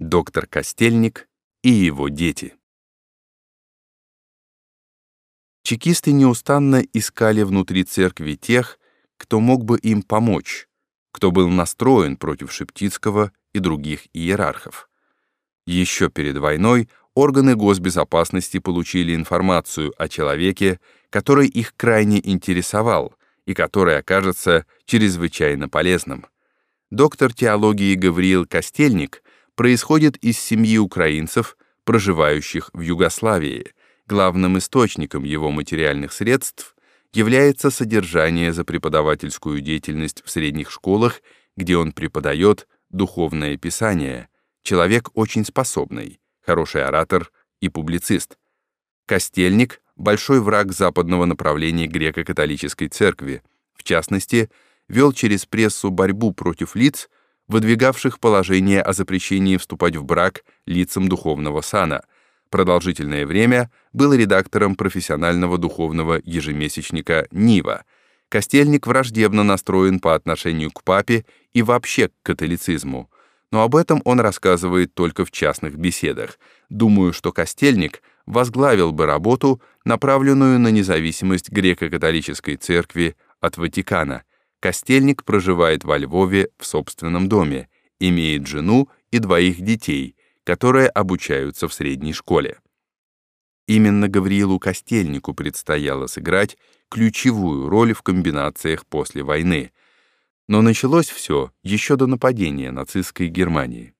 доктор Костельник и его дети. Чекисты неустанно искали внутри церкви тех, кто мог бы им помочь, кто был настроен против Шептицкого и других иерархов. Еще перед войной органы госбезопасности получили информацию о человеке, который их крайне интересовал и который окажется чрезвычайно полезным. Доктор теологии Гавриил Костельник происходит из семьи украинцев, проживающих в Югославии. Главным источником его материальных средств является содержание за преподавательскую деятельность в средних школах, где он преподает духовное писание. Человек очень способный, хороший оратор и публицист. Костельник — большой враг западного направления греко-католической церкви, в частности, вел через прессу борьбу против лиц, выдвигавших положение о запрещении вступать в брак лицам духовного сана. Продолжительное время был редактором профессионального духовного ежемесячника «Нива». Костельник враждебно настроен по отношению к папе и вообще к католицизму. Но об этом он рассказывает только в частных беседах. Думаю, что Костельник возглавил бы работу, направленную на независимость греко-католической церкви от Ватикана — Костельник проживает во Львове в собственном доме, имеет жену и двоих детей, которые обучаются в средней школе. Именно Гавриилу Костельнику предстояло сыграть ключевую роль в комбинациях после войны. Но началось все еще до нападения нацистской Германии.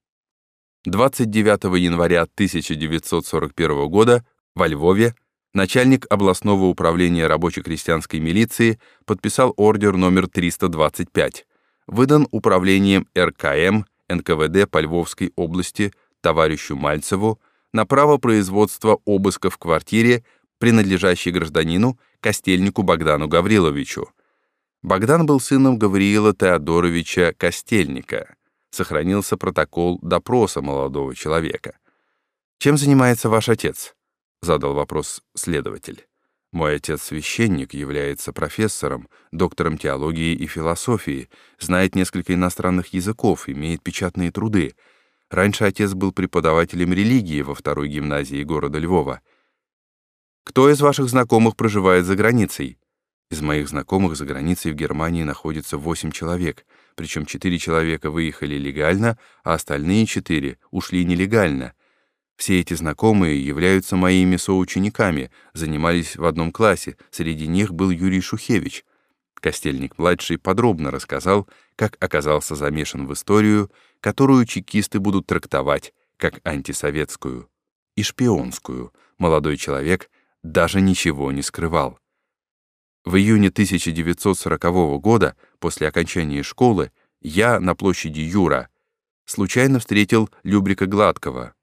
29 января 1941 года во Львове начальник областного управления рабоче-крестьянской милиции подписал ордер номер 325, выдан управлением РКМ НКВД по Львовской области товарищу Мальцеву на право производства обыска в квартире, принадлежащей гражданину Костельнику Богдану Гавриловичу. Богдан был сыном Гавриила Теодоровича Костельника. Сохранился протокол допроса молодого человека. «Чем занимается ваш отец?» — задал вопрос следователь. «Мой отец священник, является профессором, доктором теологии и философии, знает несколько иностранных языков, имеет печатные труды. Раньше отец был преподавателем религии во второй гимназии города Львова. Кто из ваших знакомых проживает за границей?» Из моих знакомых за границей в Германии находится 8 человек, причем 4 человека выехали легально, а остальные 4 ушли нелегально — все эти знакомые являются моими соучениками, занимались в одном классе, среди них был Юрий Шухевич. Костельник-младший подробно рассказал, как оказался замешан в историю, которую чекисты будут трактовать как антисоветскую и шпионскую. Молодой человек даже ничего не скрывал. В июне 1940 года, после окончания школы, я на площади Юра случайно встретил Любрика Гладкого,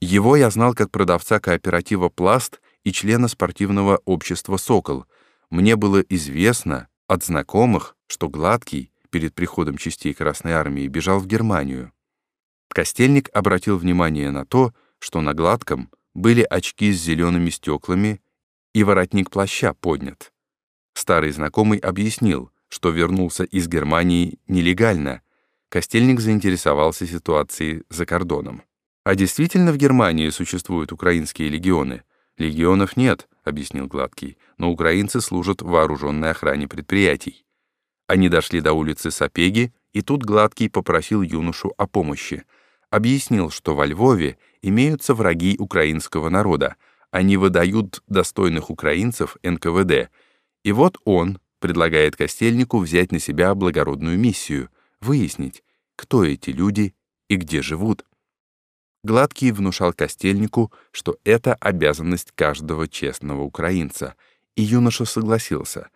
его я знал как продавца кооператива «Пласт» и члена спортивного общества «Сокол». Мне было известно от знакомых, что Гладкий перед приходом частей Красной Армии бежал в Германию. Костельник обратил внимание на то, что на Гладком были очки с зелеными стеклами и воротник плаща поднят. Старый знакомый объяснил, что вернулся из Германии нелегально. Костельник заинтересовался ситуацией за кордоном. А действительно в Германии существуют украинские легионы? Легионов нет, объяснил Гладкий, но украинцы служат в вооруженной охране предприятий. Они дошли до улицы Сапеги, и тут Гладкий попросил юношу о помощи. Объяснил, что во Львове имеются враги украинского народа, они выдают достойных украинцев НКВД. И вот он предлагает Костельнику взять на себя благородную миссию — выяснить, кто эти люди и где живут. Гладкий внушал Костельнику, что это обязанность каждого честного украинца, и юноша согласился.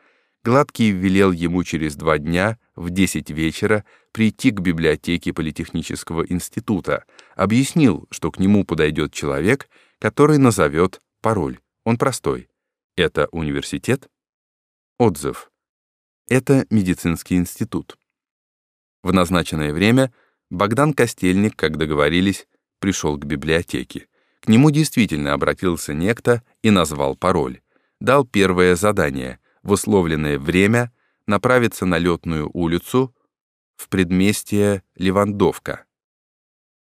Гладкий велел ему через два дня в 10 вечера прийти к библиотеке Политехнического института, объяснил, что к нему подойдет человек, который назовет пароль. Он простой. Это университет? Отзыв. Это медицинский институт. В назначенное время Богдан Костельник, как договорились, пришел к библиотеке. К нему действительно обратился некто и назвал пароль. Дал первое задание — в условленное время направиться на Летную улицу в предместье Левандовка.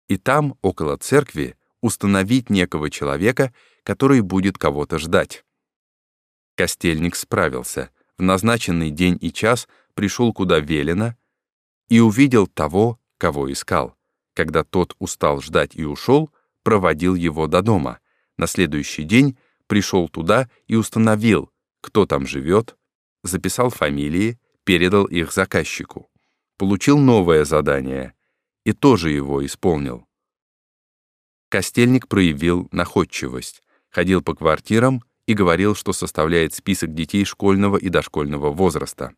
и там, около церкви, установить некого человека, который будет кого-то ждать. Костельник справился. В назначенный день и час пришел куда велено и увидел того, кого искал. Когда тот устал ждать и ушел, проводил его до дома. На следующий день пришел туда и установил, кто там живет, записал фамилии, передал их заказчику. Получил новое задание и тоже его исполнил. Костельник проявил находчивость, ходил по квартирам и говорил, что составляет список детей школьного и дошкольного возраста.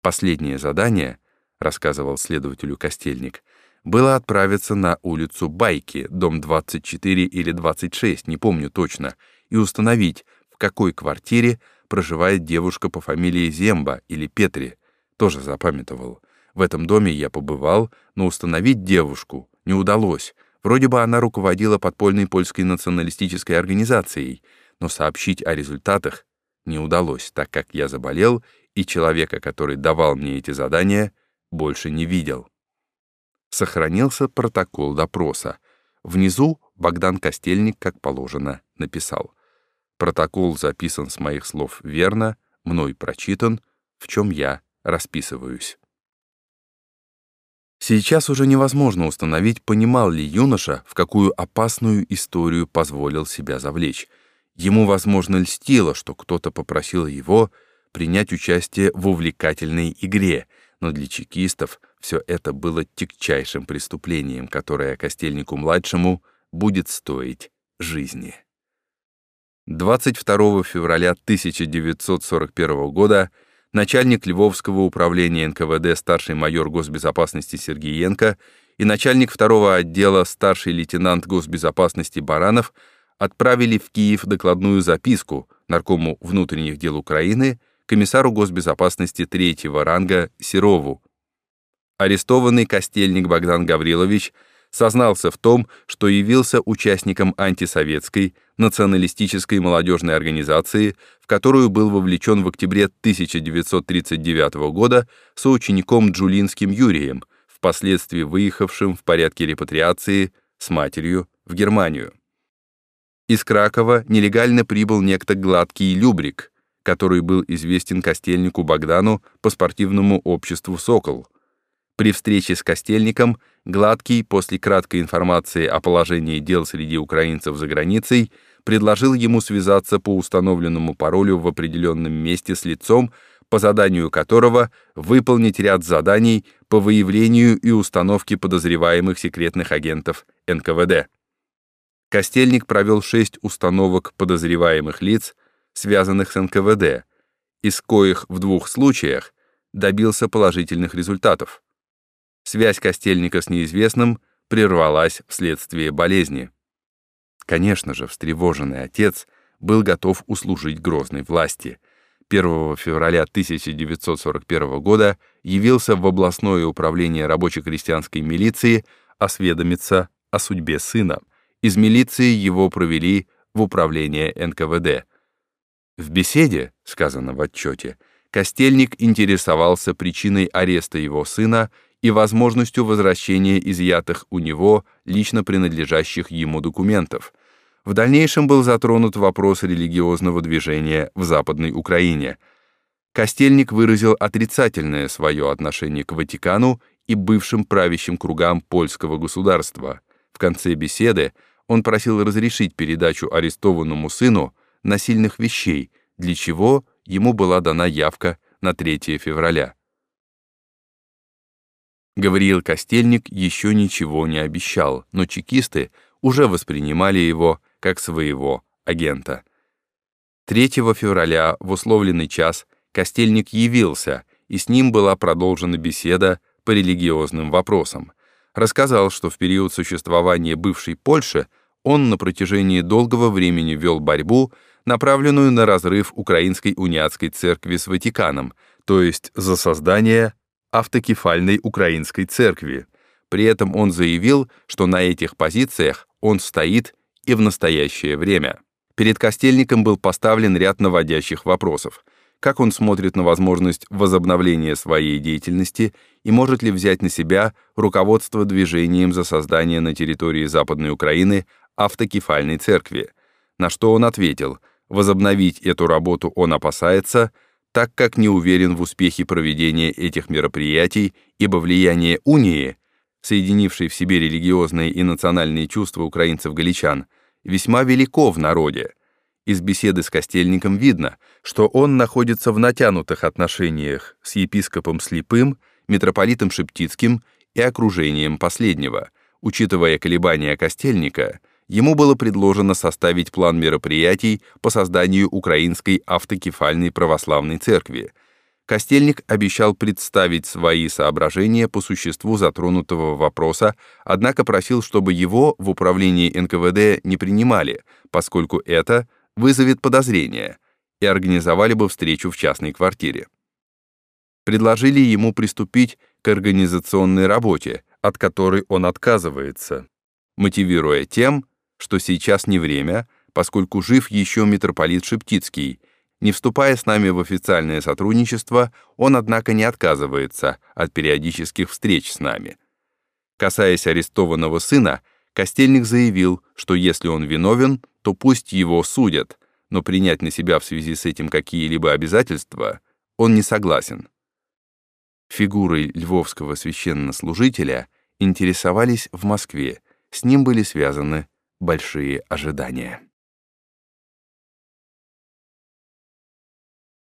Последнее задание, рассказывал следователю Костельник, было отправиться на улицу Байки, дом 24 или 26, не помню точно, и установить, в какой квартире проживает девушка по фамилии Земба или Петри, тоже запамятовал. В этом доме я побывал, но установить девушку не удалось. Вроде бы она руководила подпольной польской националистической организацией, но сообщить о результатах не удалось, так как я заболел, и человека, который давал мне эти задания, больше не видел сохранился протокол допроса. Внизу Богдан Костельник, как положено, написал. Протокол записан с моих слов верно, мной прочитан, в чем я расписываюсь. Сейчас уже невозможно установить, понимал ли юноша, в какую опасную историю позволил себя завлечь. Ему, возможно, льстило, что кто-то попросил его принять участие в увлекательной игре, но для чекистов все это было тягчайшим преступлением, которое Костельнику-младшему будет стоить жизни. 22 февраля 1941 года начальник Львовского управления НКВД старший майор госбезопасности Сергеенко и начальник второго отдела старший лейтенант госбезопасности Баранов отправили в Киев докладную записку наркому внутренних дел Украины комиссару госбезопасности третьего ранга Серову. Арестованный костельник Богдан Гаврилович сознался в том, что явился участником антисоветской националистической молодежной организации, в которую был вовлечен в октябре 1939 года соучеником Джулинским Юрием, впоследствии выехавшим в порядке репатриации с матерью в Германию. Из Кракова нелегально прибыл некто Гладкий Любрик, который был известен Костельнику Богдану по спортивному обществу «Сокол». При встрече с Костельником Гладкий, после краткой информации о положении дел среди украинцев за границей, предложил ему связаться по установленному паролю в определенном месте с лицом, по заданию которого выполнить ряд заданий по выявлению и установке подозреваемых секретных агентов НКВД. Костельник провел шесть установок подозреваемых лиц, связанных с НКВД, из коих в двух случаях добился положительных результатов. Связь Костельника с неизвестным прервалась вследствие болезни. Конечно же, встревоженный отец был готов услужить грозной власти. 1 февраля 1941 года явился в областное управление рабоче-крестьянской милиции осведомиться о судьбе сына. Из милиции его провели в управление НКВД. В беседе, сказано в отчете, Костельник интересовался причиной ареста его сына и возможностью возвращения изъятых у него лично принадлежащих ему документов. В дальнейшем был затронут вопрос религиозного движения в Западной Украине. Костельник выразил отрицательное свое отношение к Ватикану и бывшим правящим кругам польского государства. В конце беседы он просил разрешить передачу арестованному сыну насильных вещей, для чего ему была дана явка на 3 февраля. Гавриил Костельник еще ничего не обещал, но чекисты уже воспринимали его как своего агента. 3 февраля в условленный час Костельник явился, и с ним была продолжена беседа по религиозным вопросам. Рассказал, что в период существования бывшей Польши он на протяжении долгого времени вел борьбу направленную на разрыв Украинской униатской церкви с Ватиканом, то есть за создание автокефальной Украинской церкви. При этом он заявил, что на этих позициях он стоит и в настоящее время. Перед Костельником был поставлен ряд наводящих вопросов. как он смотрит на возможность возобновления своей деятельности и может ли взять на себя руководство движением за создание на территории Западной Украины автокефальной церкви, на что он ответил, возобновить эту работу он опасается, так как не уверен в успехе проведения этих мероприятий, ибо влияние унии, соединившей в себе религиозные и национальные чувства украинцев-галичан, весьма велико в народе. Из беседы с Костельником видно, что он находится в натянутых отношениях с епископом Слепым, митрополитом Шептицким и окружением последнего. Учитывая колебания Костельника, ему было предложено составить план мероприятий по созданию Украинской автокефальной православной церкви. Костельник обещал представить свои соображения по существу затронутого вопроса, однако просил, чтобы его в управлении НКВД не принимали, поскольку это вызовет подозрения, и организовали бы встречу в частной квартире. Предложили ему приступить к организационной работе, от которой он отказывается, мотивируя тем, что сейчас не время, поскольку жив еще митрополит Шептицкий. Не вступая с нами в официальное сотрудничество, он, однако, не отказывается от периодических встреч с нами. Касаясь арестованного сына, Костельник заявил, что если он виновен, то пусть его судят, но принять на себя в связи с этим какие-либо обязательства он не согласен. Фигурой львовского священнослужителя интересовались в Москве, с ним были связаны большие ожидания.